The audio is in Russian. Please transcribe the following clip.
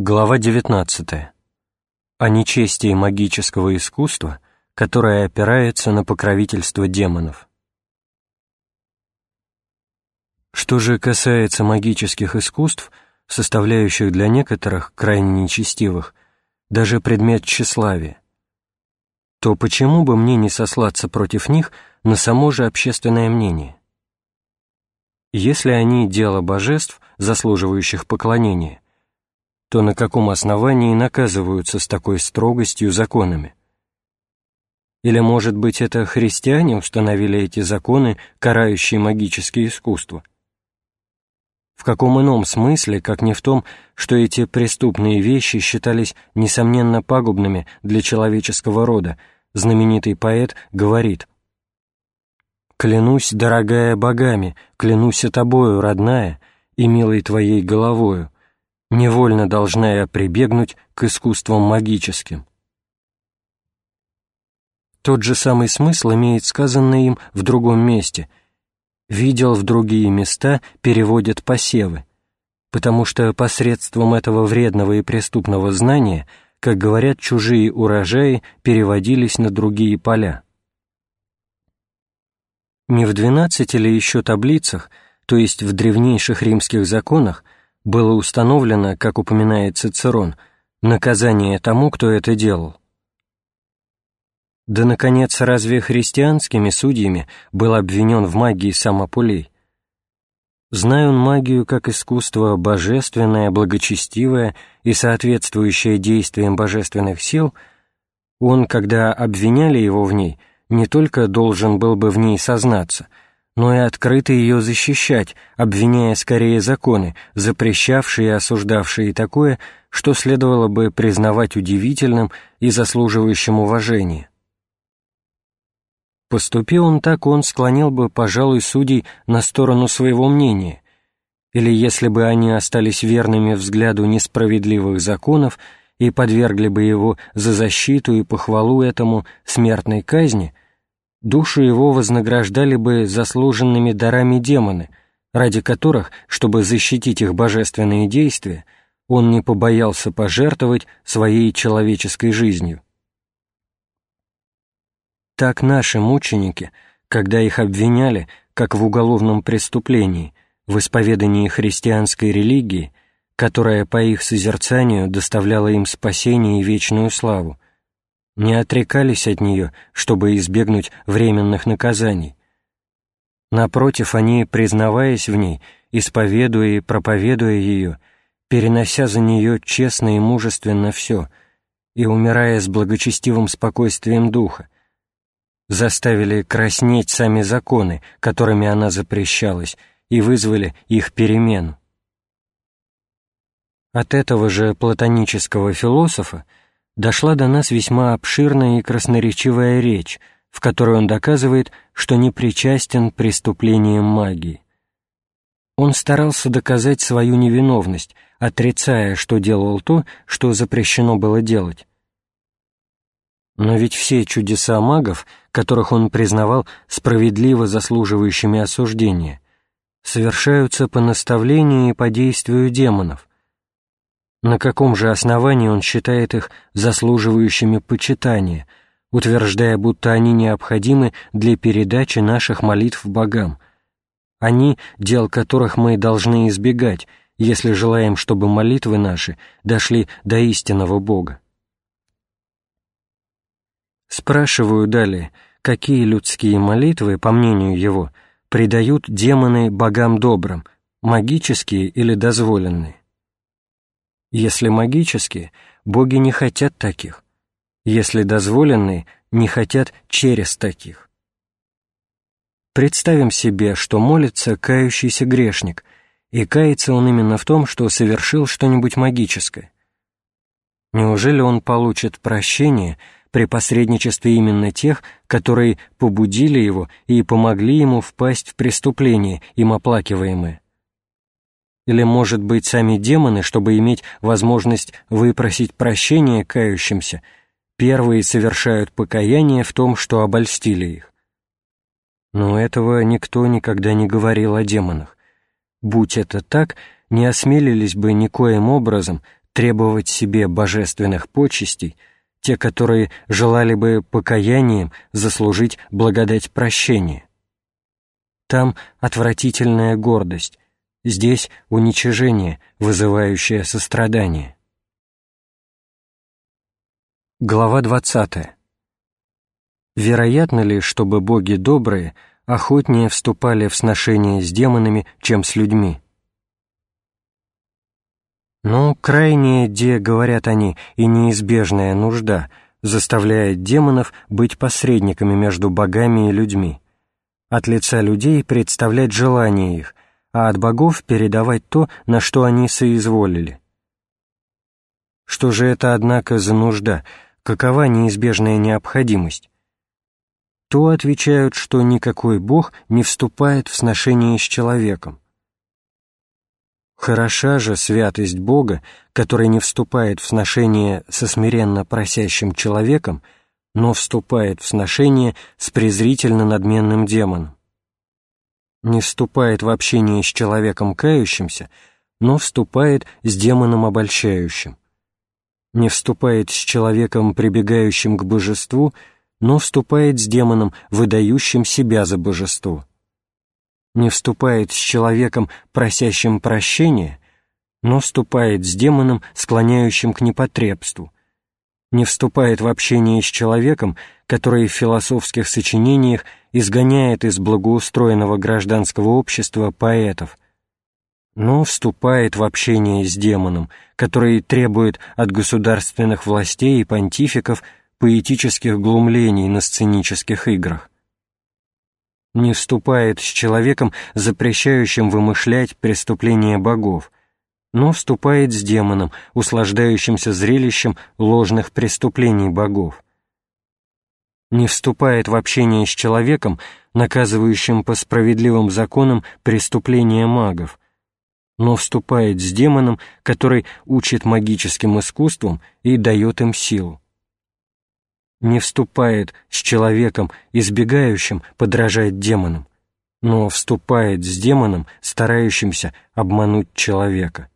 Глава 19. О нечестии магического искусства, которое опирается на покровительство демонов. Что же касается магических искусств, составляющих для некоторых, крайне нечестивых, даже предмет тщеславия, то почему бы мне не сослаться против них на само же общественное мнение? Если они дело божеств, заслуживающих поклонения, то на каком основании наказываются с такой строгостью законами? Или, может быть, это христиане установили эти законы, карающие магические искусства? В каком ином смысле, как не в том, что эти преступные вещи считались несомненно пагубными для человеческого рода, знаменитый поэт говорит «Клянусь, дорогая богами, клянусь тобою, родная, и милой твоей головою, невольно должна я прибегнуть к искусствам магическим. Тот же самый смысл имеет сказанное им в другом месте. «Видел в другие места» переводят посевы, потому что посредством этого вредного и преступного знания, как говорят, чужие урожаи переводились на другие поля. Не в двенадцати или еще таблицах, то есть в древнейших римских законах, было установлено, как упоминает Цицерон, наказание тому, кто это делал. Да, наконец, разве христианскими судьями был обвинен в магии сам Апулей? Зная он магию как искусство божественное, благочестивое и соответствующее действиям божественных сил, он, когда обвиняли его в ней, не только должен был бы в ней сознаться — но и открыто ее защищать, обвиняя скорее законы, запрещавшие и осуждавшие такое, что следовало бы признавать удивительным и заслуживающим уважения. Поступил он так, он склонил бы, пожалуй, судей на сторону своего мнения, или если бы они остались верными взгляду несправедливых законов и подвергли бы его за защиту и похвалу этому смертной казни — душу его вознаграждали бы заслуженными дарами демоны, ради которых, чтобы защитить их божественные действия, он не побоялся пожертвовать своей человеческой жизнью. Так наши мученики, когда их обвиняли, как в уголовном преступлении, в исповедании христианской религии, которая по их созерцанию доставляла им спасение и вечную славу, не отрекались от нее, чтобы избегнуть временных наказаний. Напротив, они, признаваясь в ней, исповедуя и проповедуя ее, перенося за нее честно и мужественно все, и умирая с благочестивым спокойствием духа, заставили краснеть сами законы, которыми она запрещалась, и вызвали их перемену. От этого же платонического философа дошла до нас весьма обширная и красноречивая речь, в которой он доказывает, что не причастен преступлениям магии. Он старался доказать свою невиновность, отрицая, что делал то, что запрещено было делать. Но ведь все чудеса магов, которых он признавал справедливо заслуживающими осуждения, совершаются по наставлению и по действию демонов, на каком же основании он считает их заслуживающими почитания, утверждая, будто они необходимы для передачи наших молитв богам? Они, дел которых мы должны избегать, если желаем, чтобы молитвы наши дошли до истинного Бога. Спрашиваю далее, какие людские молитвы, по мнению его, предают демоны богам добрым, магические или дозволенные? Если магические, боги не хотят таких. Если дозволенные, не хотят через таких. Представим себе, что молится кающийся грешник, и кается он именно в том, что совершил что-нибудь магическое. Неужели он получит прощение при посредничестве именно тех, которые побудили его и помогли ему впасть в преступление, им оплакиваемое? Или, может быть, сами демоны, чтобы иметь возможность выпросить прощения кающимся, первые совершают покаяние в том, что обольстили их. Но этого никто никогда не говорил о демонах. Будь это так, не осмелились бы никоим образом требовать себе божественных почестей, те, которые желали бы покаянием заслужить благодать прощения. Там отвратительная гордость, здесь уничижение, вызывающее сострадание. Глава 20. Вероятно ли, чтобы боги добрые охотнее вступали в сношение с демонами, чем с людьми? Но крайняя, где, говорят они, и неизбежная нужда заставляет демонов быть посредниками между богами и людьми, от лица людей представлять желания их, а от богов передавать то, на что они соизволили. Что же это, однако, за нужда — какова неизбежная необходимость, то отвечают, что никакой Бог не вступает в сношение с человеком. Хороша же святость Бога, который не вступает в сношение со смиренно просящим человеком, но вступает в сношение с презрительно надменным демоном. Не вступает в общение с человеком кающимся, но вступает с демоном обольщающим не вступает с человеком, прибегающим к божеству, но вступает с демоном, выдающим себя за божество. Не вступает с человеком, просящим прощения, но вступает с демоном, склоняющим к непотребству. Не вступает в общение с человеком, который в философских сочинениях изгоняет из благоустроенного гражданского общества поэтов – но вступает в общение с демоном, который требует от государственных властей и понтификов поэтических глумлений на сценических играх. Не вступает с человеком, запрещающим вымышлять преступления богов, но вступает с демоном, услаждающимся зрелищем ложных преступлений богов. Не вступает в общение с человеком, наказывающим по справедливым законам преступления магов, но вступает с демоном, который учит магическим искусствам и дает им силу. Не вступает с человеком, избегающим подражать демонам, но вступает с демоном, старающимся обмануть человека.